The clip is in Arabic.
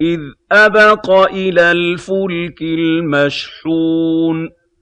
إِذْ أَبَقَ إِلَى الْفُلْكِ الْمَشْحُونِ